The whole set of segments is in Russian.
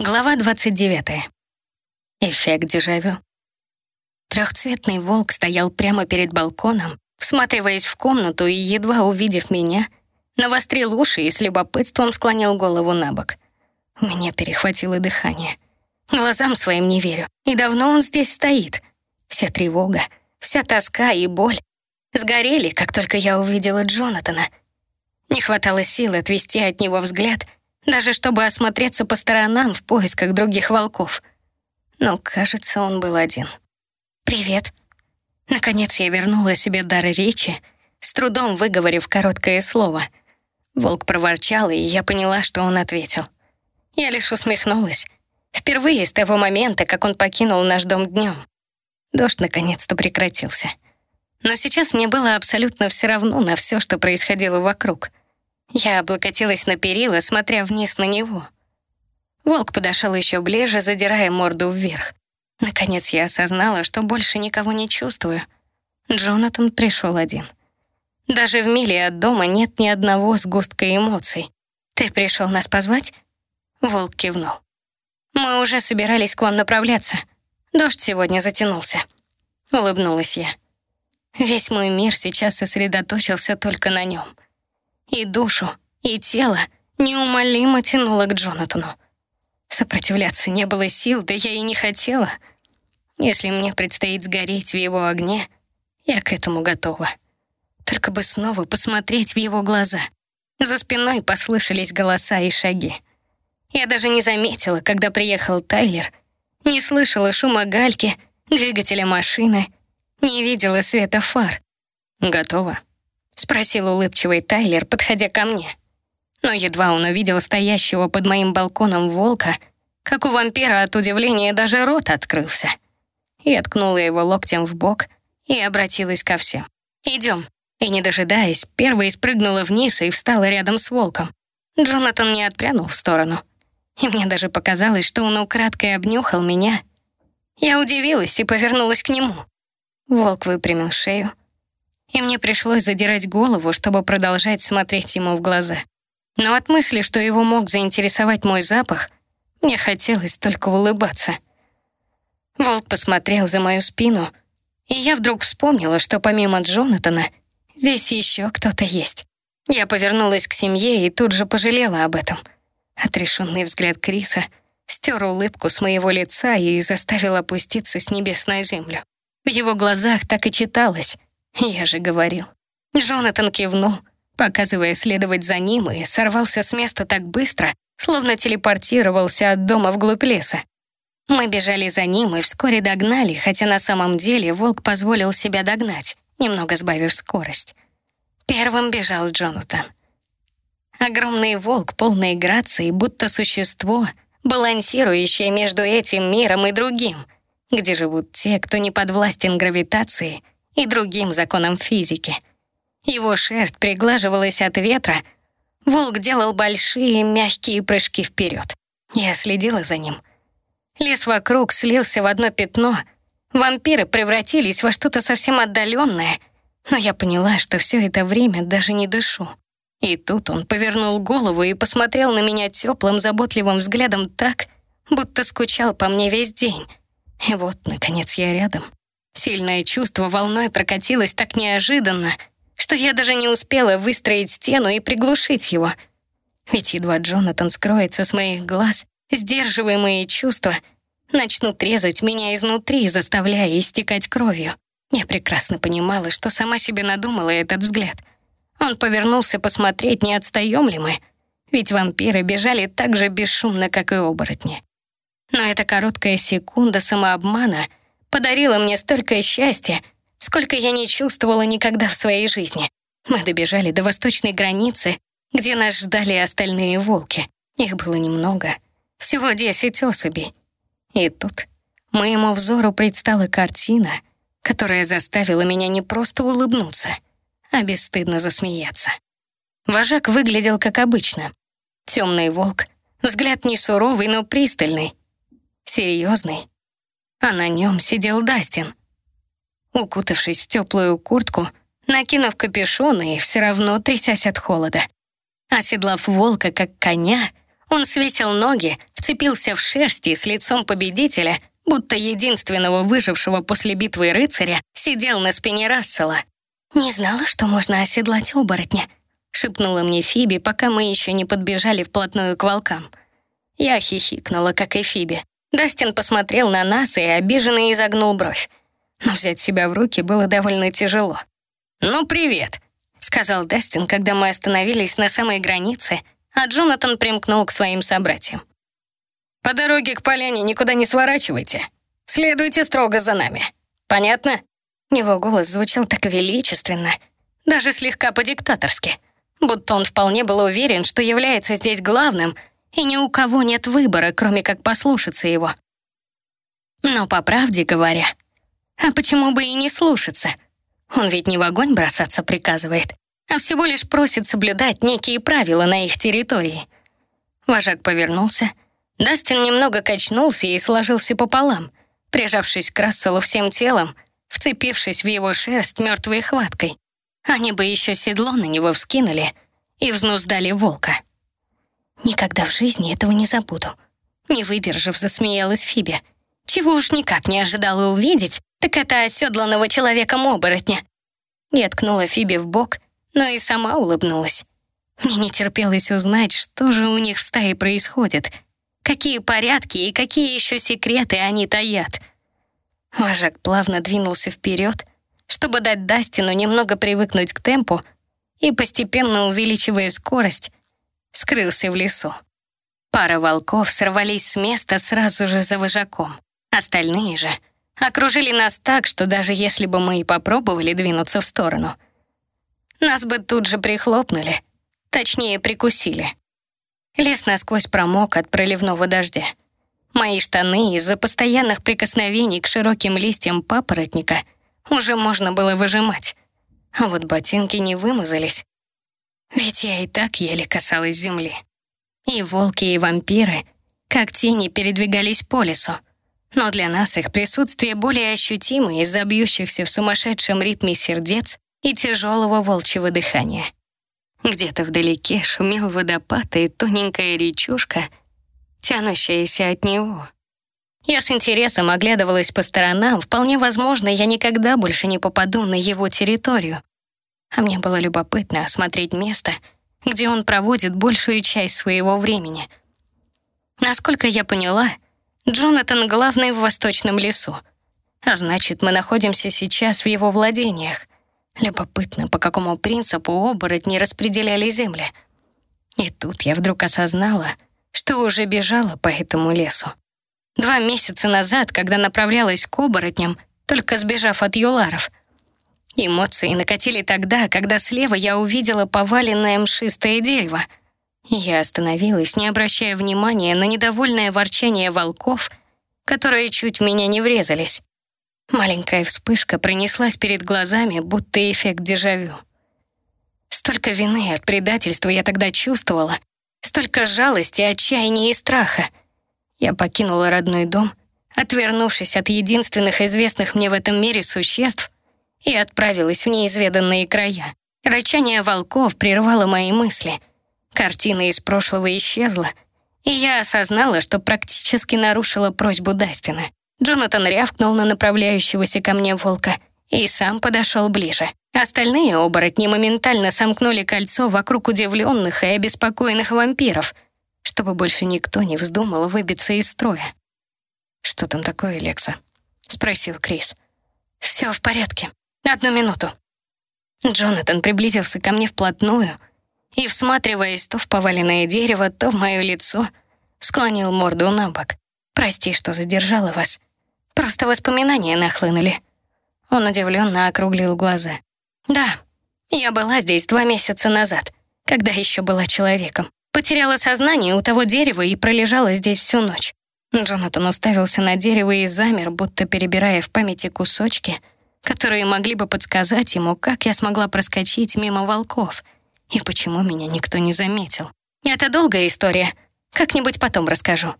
Глава 29. Эффект дежавю. Трехцветный волк стоял прямо перед балконом, всматриваясь в комнату и, едва увидев меня, навострил уши и с любопытством склонил голову на бок. У меня перехватило дыхание. Глазам своим не верю. И давно он здесь стоит. Вся тревога, вся тоска и боль сгорели, как только я увидела Джонатана. Не хватало сил отвести от него взгляд — даже чтобы осмотреться по сторонам в поисках других волков. Но, кажется, он был один. «Привет». Наконец я вернула себе дар речи, с трудом выговорив короткое слово. Волк проворчал, и я поняла, что он ответил. Я лишь усмехнулась. Впервые с того момента, как он покинул наш дом днем. Дождь наконец-то прекратился. Но сейчас мне было абсолютно все равно на все, что происходило вокруг — я облокотилась на перила, смотря вниз на него. Волк подошел еще ближе, задирая морду вверх. Наконец я осознала, что больше никого не чувствую. Джонатан пришел один. Даже в миле от дома нет ни одного сгустка эмоций. «Ты пришел нас позвать?» Волк кивнул. «Мы уже собирались к вам направляться. Дождь сегодня затянулся». Улыбнулась я. Весь мой мир сейчас сосредоточился только на нем — и душу, и тело неумолимо тянуло к Джонатану. Сопротивляться не было сил, да я и не хотела. Если мне предстоит сгореть в его огне, я к этому готова. Только бы снова посмотреть в его глаза. За спиной послышались голоса и шаги. Я даже не заметила, когда приехал Тайлер, не слышала шума гальки, двигателя машины, не видела света фар. Готова. — спросил улыбчивый Тайлер, подходя ко мне. Но едва он увидел стоящего под моим балконом волка, как у вампира от удивления даже рот открылся. Я ткнула его локтем в бок и обратилась ко всем. «Идем». И, не дожидаясь, первой спрыгнула вниз и встала рядом с волком. Джонатан не отпрянул в сторону. И мне даже показалось, что он украдкой обнюхал меня. Я удивилась и повернулась к нему. Волк выпрямил шею, и мне пришлось задирать голову, чтобы продолжать смотреть ему в глаза. Но от мысли, что его мог заинтересовать мой запах, мне хотелось только улыбаться. Волк посмотрел за мою спину, и я вдруг вспомнила, что помимо Джонатана здесь еще кто-то есть. Я повернулась к семье и тут же пожалела об этом. Отрешенный взгляд Криса стер улыбку с моего лица и заставил опуститься с небес на землю. В его глазах так и читалось я же говорил. Джонатан кивнул, показывая следовать за ним, и сорвался с места так быстро, словно телепортировался от дома вглубь леса. Мы бежали за ним и вскоре догнали, хотя на самом деле волк позволил себя догнать, немного сбавив скорость. Первым бежал Джонатан. Огромный волк, полный грации, будто существо, балансирующее между этим миром и другим, где живут те, кто не подвластен гравитации — и другим законам физики. Его шерсть приглаживалась от ветра, волк делал большие мягкие прыжки вперед. Я следила за ним. Лес вокруг слился в одно пятно, вампиры превратились во что-то совсем отдаленное, но я поняла, что все это время даже не дышу. И тут он повернул голову и посмотрел на меня теплым, заботливым взглядом так, будто скучал по мне весь день. И вот, наконец, я рядом. Сильное чувство волной прокатилось так неожиданно, что я даже не успела выстроить стену и приглушить его. Ведь едва Джонатан скроется с моих глаз, сдерживаемые чувства начнут резать меня изнутри, заставляя истекать кровью. Я прекрасно понимала, что сама себе надумала этот взгляд. Он повернулся посмотреть, не отстаем ли мы, ведь вампиры бежали так же бесшумно, как и оборотни. Но эта короткая секунда самообмана — подарила мне столько счастья, сколько я не чувствовала никогда в своей жизни. Мы добежали до восточной границы, где нас ждали остальные волки. Их было немного, всего десять особей. И тут моему взору предстала картина, которая заставила меня не просто улыбнуться, а бесстыдно засмеяться. Вожак выглядел как обычно. Темный волк, взгляд не суровый, но пристальный, серьезный а на нем сидел Дастин. Укутавшись в теплую куртку, накинув капюшон и все равно трясясь от холода. Оседлав волка как коня, Он свесил ноги, вцепился в шерсть и с лицом победителя, будто единственного выжившего после битвы рыцаря, сидел на спине Рассела. «Не знала, что можно оседлать оборотня», — шепнула мне Фиби, пока мы еще не подбежали вплотную к волкам. Я хихикнула, как и Фиби. Дастин посмотрел на нас и обиженно изогнул бровь. Но взять себя в руки было довольно тяжело. «Ну, привет», — сказал Дастин, когда мы остановились на самой границе, а Джонатан примкнул к своим собратьям. «По дороге к поляне никуда не сворачивайте. Следуйте строго за нами. Понятно?» Его голос звучал так величественно, даже слегка по-диктаторски, будто он вполне был уверен, что является здесь главным — и ни у кого нет выбора, кроме как послушаться его. Но по правде говоря, а почему бы и не слушаться? Он ведь не в огонь бросаться приказывает, а всего лишь просит соблюдать некие правила на их территории. Вожак повернулся. Дастин немного качнулся и сложился пополам, прижавшись к Расселу всем телом, вцепившись в его шерсть мертвой хваткой. Они бы еще седло на него вскинули и взнуздали волка. Никогда в жизни этого не забуду. Не выдержав, засмеялась Фиби. Чего уж никак не ожидала увидеть, так это оседланного человеком-оборотня. Я ткнула Фиби в бок, но и сама улыбнулась. Мне не терпелось узнать, что же у них в стае происходит, какие порядки и какие еще секреты они таят. Вожак плавно двинулся вперед, чтобы дать Дастину немного привыкнуть к темпу и, постепенно увеличивая скорость, скрылся в лесу. Пара волков сорвались с места сразу же за вожаком. Остальные же окружили нас так, что даже если бы мы и попробовали двинуться в сторону, нас бы тут же прихлопнули, точнее прикусили. Лес насквозь промок от проливного дождя. Мои штаны из-за постоянных прикосновений к широким листьям папоротника уже можно было выжимать. А вот ботинки не вымазались, ведь я и так еле касалась земли. И волки, и вампиры, как тени, передвигались по лесу. Но для нас их присутствие более ощутимо из-за бьющихся в сумасшедшем ритме сердец и тяжелого волчьего дыхания. Где-то вдалеке шумел водопад и тоненькая речушка, тянущаяся от него. Я с интересом оглядывалась по сторонам. Вполне возможно, я никогда больше не попаду на его территорию а мне было любопытно осмотреть место, где он проводит большую часть своего времени. Насколько я поняла, Джонатан главный в Восточном лесу, а значит, мы находимся сейчас в его владениях. Любопытно, по какому принципу оборотни распределяли земли. И тут я вдруг осознала, что уже бежала по этому лесу. Два месяца назад, когда направлялась к оборотням, только сбежав от юларов — Эмоции накатили тогда, когда слева я увидела поваленное мшистое дерево. Я остановилась, не обращая внимания на недовольное ворчание волков, которые чуть в меня не врезались. Маленькая вспышка пронеслась перед глазами, будто эффект дежавю. Столько вины от предательства я тогда чувствовала, столько жалости, отчаяния и страха. Я покинула родной дом, отвернувшись от единственных известных мне в этом мире существ, и отправилась в неизведанные края. Рычание волков прервало мои мысли. Картина из прошлого исчезла, и я осознала, что практически нарушила просьбу Дастина. Джонатан рявкнул на направляющегося ко мне волка и сам подошел ближе. Остальные оборотни моментально сомкнули кольцо вокруг удивленных и обеспокоенных вампиров, чтобы больше никто не вздумал выбиться из строя. «Что там такое, Лекса?» — спросил Крис. «Все в порядке», Одну минуту». Джонатан приблизился ко мне вплотную и, всматриваясь то в поваленное дерево, то в мое лицо, склонил морду на бок. «Прости, что задержала вас. Просто воспоминания нахлынули». Он удивленно округлил глаза. «Да, я была здесь два месяца назад, когда еще была человеком. Потеряла сознание у того дерева и пролежала здесь всю ночь». Джонатан уставился на дерево и замер, будто перебирая в памяти кусочки — которые могли бы подсказать ему, как я смогла проскочить мимо волков и почему меня никто не заметил. Это долгая история, как-нибудь потом расскажу.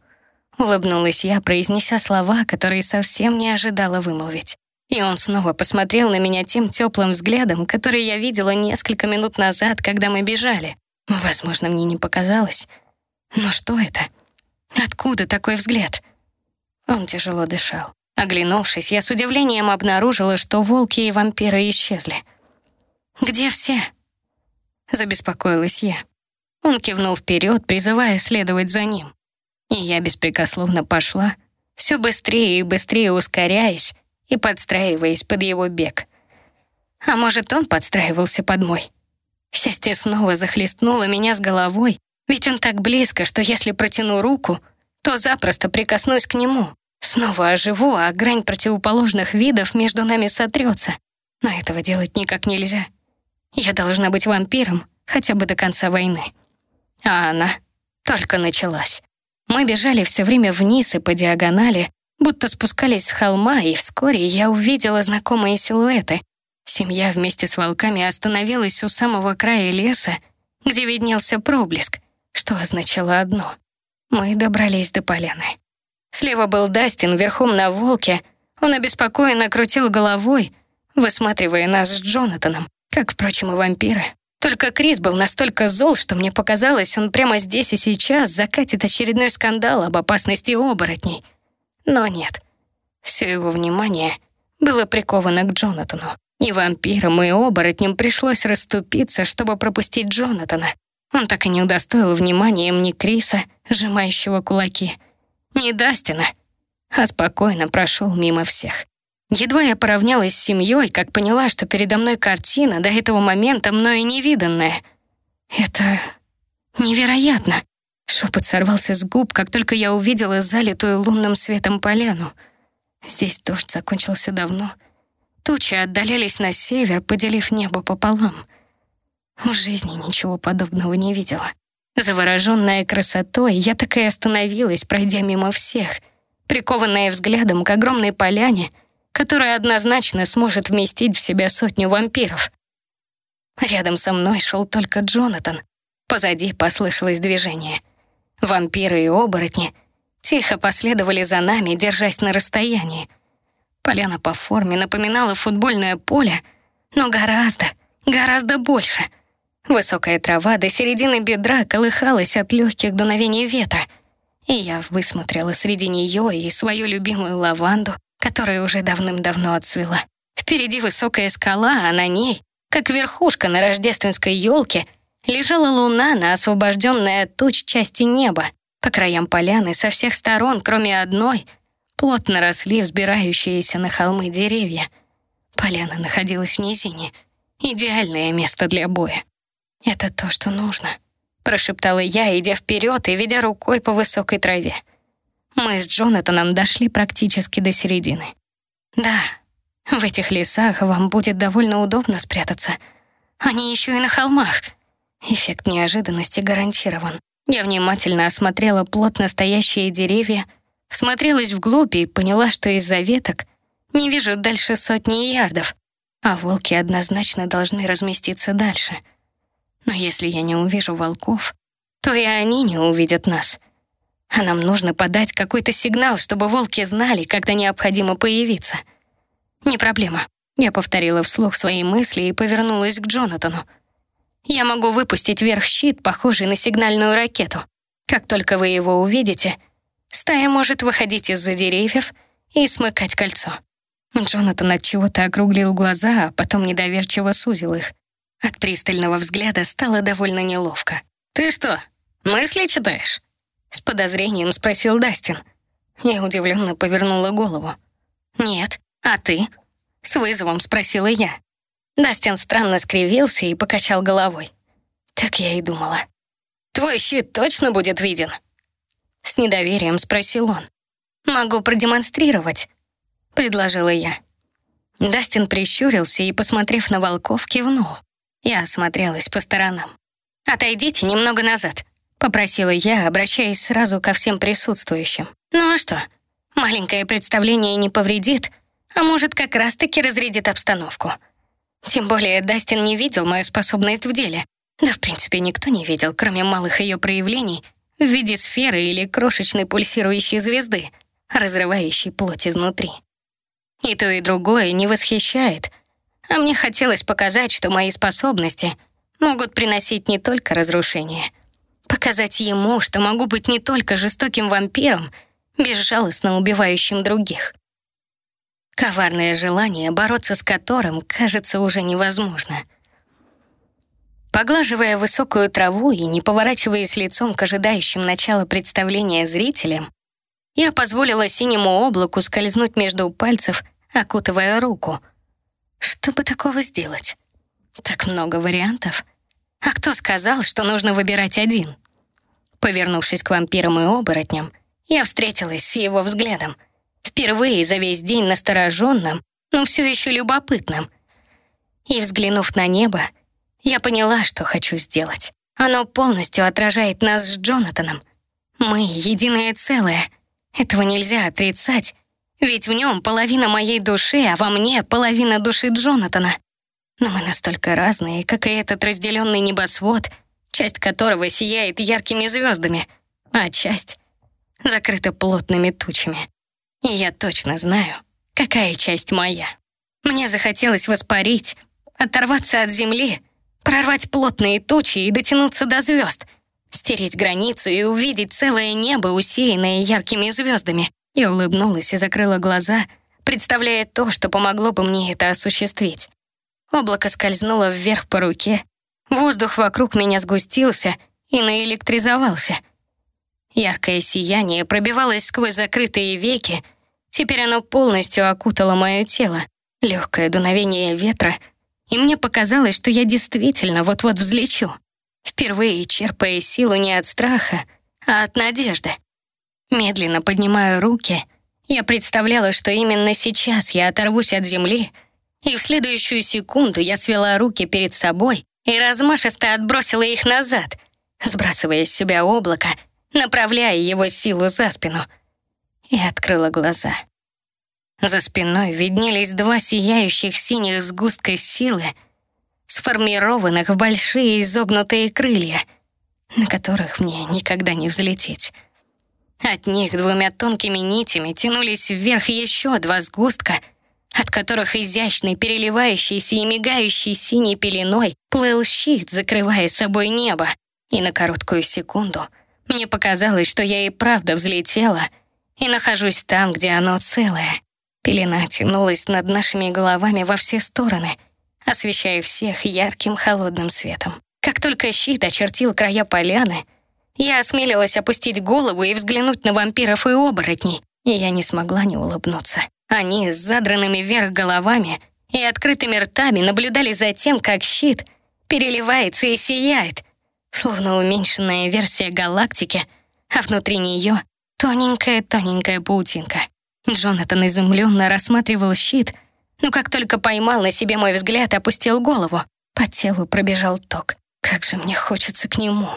Улыбнулась я, произнеся слова, которые совсем не ожидала вымолвить. И он снова посмотрел на меня тем теплым взглядом, который я видела несколько минут назад, когда мы бежали. Возможно, мне не показалось. Но что это? Откуда такой взгляд? Он тяжело дышал. Оглянувшись, я с удивлением обнаружила, что волки и вампиры исчезли. «Где все?» Забеспокоилась я. Он кивнул вперед, призывая следовать за ним. И я беспрекословно пошла, все быстрее и быстрее ускоряясь и подстраиваясь под его бег. А может, он подстраивался под мой? Счастье снова захлестнуло меня с головой, ведь он так близко, что если протяну руку, то запросто прикоснусь к нему. Снова оживу, а грань противоположных видов между нами сотрется. Но этого делать никак нельзя. Я должна быть вампиром хотя бы до конца войны. А она только началась. Мы бежали все время вниз и по диагонали, будто спускались с холма, и вскоре я увидела знакомые силуэты. Семья вместе с волками остановилась у самого края леса, где виднелся проблеск, что означало одно — мы добрались до поляны. Слева был Дастин верхом на волке, он обеспокоенно крутил головой, высматривая нас с Джонатаном, как, впрочем, и вампиры. Только Крис был настолько зол, что мне показалось, он прямо здесь и сейчас закатит очередной скандал об опасности оборотней. Но нет. Все его внимание было приковано к Джонатану. И вампирам, и оборотням пришлось расступиться, чтобы пропустить Джонатана. Он так и не удостоил вниманием ни Криса, сжимающего кулаки, ни Дастина, а спокойно прошел мимо всех. Едва я поравнялась с семьей, как поняла, что передо мной картина, до этого момента мною невиданная. Это невероятно. Шепот сорвался с губ, как только я увидела залитую лунным светом поляну. Здесь дождь закончился давно. Тучи отдалялись на север, поделив небо пополам. В жизни ничего подобного не видела. Завороженная красотой, я так и остановилась, пройдя мимо всех, прикованная взглядом к огромной поляне — которая однозначно сможет вместить в себя сотню вампиров. Рядом со мной шел только Джонатан. Позади послышалось движение. Вампиры и оборотни тихо последовали за нами, держась на расстоянии. Поляна по форме напоминала футбольное поле, но гораздо, гораздо больше. Высокая трава до середины бедра колыхалась от легких дуновений ветра, и я высмотрела среди нее и свою любимую лаванду, которая уже давным-давно отцвела. Впереди высокая скала, а на ней, как верхушка на рождественской елке, лежала луна на освобожденной от туч части неба. По краям поляны со всех сторон, кроме одной, плотно росли взбирающиеся на холмы деревья. Поляна находилась в низине. Идеальное место для боя. «Это то, что нужно», — прошептала я, идя вперед и ведя рукой по высокой траве. Мы с Джонатаном дошли практически до середины. Да, в этих лесах вам будет довольно удобно спрятаться. Они еще и на холмах. Эффект неожиданности гарантирован. Я внимательно осмотрела плотно стоящие деревья, смотрелась вглубь и поняла, что из-за веток не вижу дальше сотни ярдов, а волки однозначно должны разместиться дальше. Но если я не увижу волков, то и они не увидят нас — а нам нужно подать какой-то сигнал, чтобы волки знали, когда необходимо появиться. Не проблема. Я повторила вслух свои мысли и повернулась к Джонатану. Я могу выпустить вверх щит, похожий на сигнальную ракету. Как только вы его увидите, стая может выходить из-за деревьев и смыкать кольцо. Джонатан от чего-то округлил глаза, а потом недоверчиво сузил их. От пристального взгляда стало довольно неловко. «Ты что, мысли читаешь?» С подозрением спросил Дастин. Я удивленно повернула голову. «Нет, а ты?» С вызовом спросила я. Дастин странно скривился и покачал головой. Так я и думала. «Твой щит точно будет виден?» С недоверием спросил он. «Могу продемонстрировать», — предложила я. Дастин прищурился и, посмотрев на волков, кивнул. Я осмотрелась по сторонам. «Отойдите немного назад», Попросила я, обращаясь сразу ко всем присутствующим. Ну а что? Маленькое представление не повредит, а может, как раз-таки разрядит обстановку. Тем более Дастин не видел мою способность в деле. Да, в принципе, никто не видел, кроме малых ее проявлений в виде сферы или крошечной пульсирующей звезды, разрывающей плоть изнутри. И то, и другое не восхищает, а мне хотелось показать, что мои способности могут приносить не только разрушение — Показать ему, что могу быть не только жестоким вампиром, безжалостно убивающим других. Коварное желание, бороться с которым, кажется, уже невозможно. Поглаживая высокую траву и не поворачиваясь лицом к ожидающим начала представления зрителям, я позволила синему облаку скользнуть между пальцев, окутывая руку. Что бы такого сделать? Так много вариантов. А кто сказал, что нужно выбирать один? Повернувшись к вампирам и оборотням, я встретилась с его взглядом. Впервые за весь день настороженным, но все еще любопытным. И взглянув на небо, я поняла, что хочу сделать. Оно полностью отражает нас с Джонатаном. Мы — единое целое. Этого нельзя отрицать, ведь в нем половина моей души, а во мне половина души Джонатана. Но мы настолько разные, как и этот разделенный небосвод, часть которого сияет яркими звездами, а часть закрыта плотными тучами. И я точно знаю, какая часть моя. Мне захотелось воспарить, оторваться от земли — прорвать плотные тучи и дотянуться до звезд, стереть границу и увидеть целое небо, усеянное яркими звездами. Я улыбнулась и закрыла глаза, представляя то, что помогло бы мне это осуществить. Облако скользнуло вверх по руке, воздух вокруг меня сгустился и наэлектризовался. Яркое сияние пробивалось сквозь закрытые веки, теперь оно полностью окутало мое тело. Легкое дуновение ветра — и мне показалось, что я действительно вот-вот взлечу, впервые черпая силу не от страха, а от надежды. Медленно поднимаю руки, я представляла, что именно сейчас я оторвусь от земли, и в следующую секунду я свела руки перед собой и размашисто отбросила их назад, сбрасывая с себя облако, направляя его силу за спину, и открыла глаза. За спиной виднелись два сияющих синих сгустка силы, сформированных в большие изогнутые крылья, на которых мне никогда не взлететь. От них двумя тонкими нитями тянулись вверх еще два сгустка, от которых изящный, переливающийся и мигающий синей пеленой плыл щит, закрывая собой небо. И на короткую секунду мне показалось, что я и правда взлетела и нахожусь там, где оно целое. Пелена тянулась над нашими головами во все стороны, освещая всех ярким холодным светом. Как только щит очертил края поляны, я осмелилась опустить голову и взглянуть на вампиров и оборотней, и я не смогла не улыбнуться. Они с задранными вверх головами и открытыми ртами наблюдали за тем, как щит переливается и сияет, словно уменьшенная версия галактики, а внутри нее тоненькая-тоненькая паутинка. Джонатан изумленно рассматривал щит, но как только поймал на себе мой взгляд, опустил голову. По телу пробежал ток. Как же мне хочется к нему.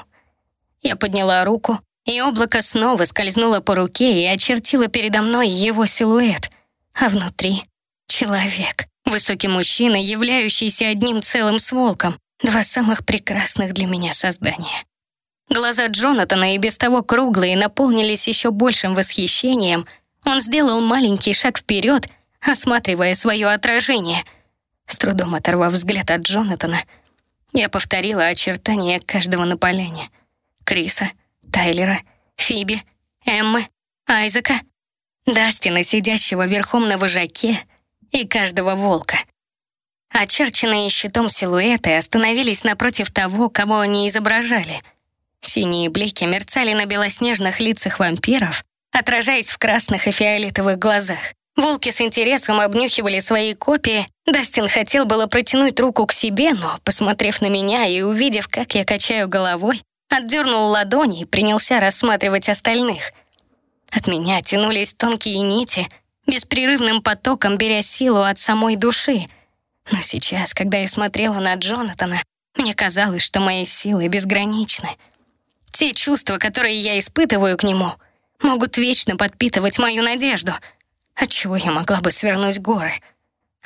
Я подняла руку, и облако снова скользнуло по руке и очертило передо мной его силуэт. А внутри — человек. Высокий мужчина, являющийся одним целым с волком. Два самых прекрасных для меня создания. Глаза Джонатана и без того круглые наполнились еще большим восхищением — он сделал маленький шаг вперед, осматривая свое отражение. С трудом оторвав взгляд от Джонатана, я повторила очертания каждого на поляне. Криса, Тайлера, Фиби, Эммы, Айзека, Дастина, сидящего верхом на вожаке, и каждого волка. Очерченные щитом силуэты остановились напротив того, кого они изображали. Синие блики мерцали на белоснежных лицах вампиров, отражаясь в красных и фиолетовых глазах. Волки с интересом обнюхивали свои копии. Дастин хотел было протянуть руку к себе, но, посмотрев на меня и увидев, как я качаю головой, отдернул ладони и принялся рассматривать остальных. От меня тянулись тонкие нити, беспрерывным потоком беря силу от самой души. Но сейчас, когда я смотрела на Джонатана, мне казалось, что мои силы безграничны. Те чувства, которые я испытываю к нему — могут вечно подпитывать мою надежду, отчего я могла бы свернуть горы.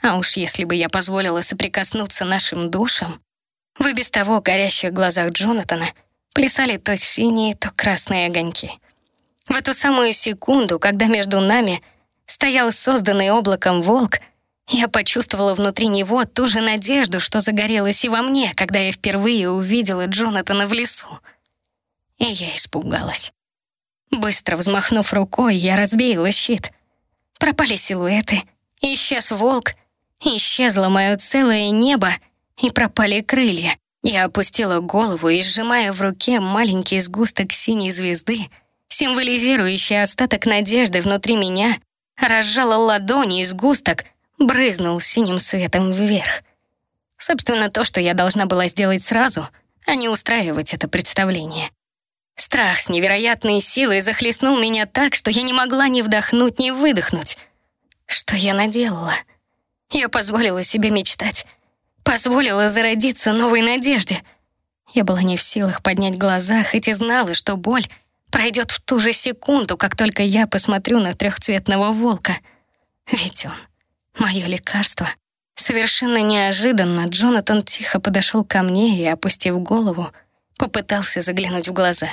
А уж если бы я позволила соприкоснуться нашим душам, в и без того горящих глазах Джонатана плясали то синие, то красные огоньки. В эту самую секунду, когда между нами стоял созданный облаком волк, я почувствовала внутри него ту же надежду, что загорелась и во мне, когда я впервые увидела Джонатана в лесу. и я испугалась. Быстро взмахнув рукой, я разбеяла щит. Пропали силуэты, исчез волк, исчезло мое целое небо и пропали крылья. Я опустила голову и, сжимая в руке маленький сгусток синей звезды, символизирующий остаток надежды внутри меня, разжала ладони, и сгусток брызнул синим светом вверх. Собственно, то, что я должна была сделать сразу, а не устраивать это представление. Страх с невероятной силой захлестнул меня так, что я не могла ни вдохнуть, ни выдохнуть. Что я наделала? Я позволила себе мечтать. Позволила зародиться новой надежде. Я была не в силах поднять глаза, хоть и знала, что боль пройдет в ту же секунду, как только я посмотрю на трехцветного волка. Ведь он — мое лекарство. Совершенно неожиданно Джонатан тихо подошел ко мне и, опустив голову, попытался заглянуть в глаза.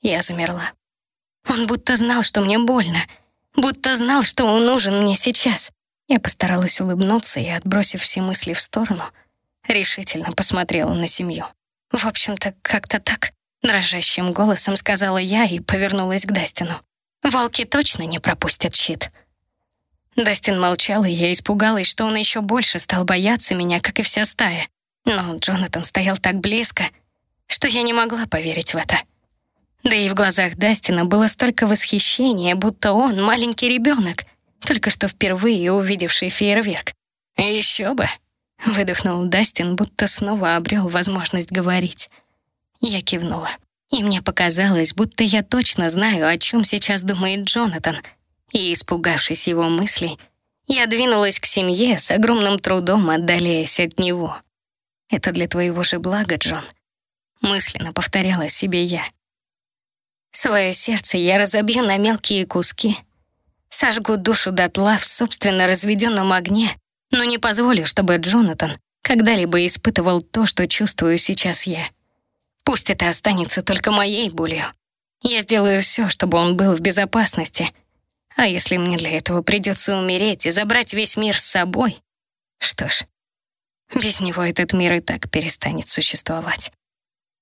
Я замерла. Он будто знал, что мне больно, будто знал, что он нужен мне сейчас. Я постаралась улыбнуться и, отбросив все мысли в сторону, решительно посмотрела на семью. В общем-то, как-то так. Дрожащим голосом сказала я и повернулась к Дастину. «Волки точно не пропустят щит». Дастин молчал, и я испугалась, что он еще больше стал бояться меня, как и вся стая. Но Джонатан стоял так близко, что я не могла поверить в это. Да и в глазах Дастина было столько восхищения, будто он маленький ребенок, только что впервые увидевший фейерверк. «Еще бы!» — выдохнул Дастин, будто снова обрел возможность говорить. Я кивнула. И мне показалось, будто я точно знаю, о чем сейчас думает Джонатан. И, испугавшись его мыслей, я двинулась к семье с огромным трудом, отдаляясь от него. «Это для твоего же блага, Джон», — мысленно повторяла себе я. Свое сердце я разобью на мелкие куски, сожгу душу дотла в собственно разведенном огне, но не позволю, чтобы Джонатан когда-либо испытывал то, что чувствую сейчас я. Пусть это останется только моей болью. Я сделаю все, чтобы он был в безопасности. А если мне для этого придется умереть и забрать весь мир с собой, что ж, без него этот мир и так перестанет существовать.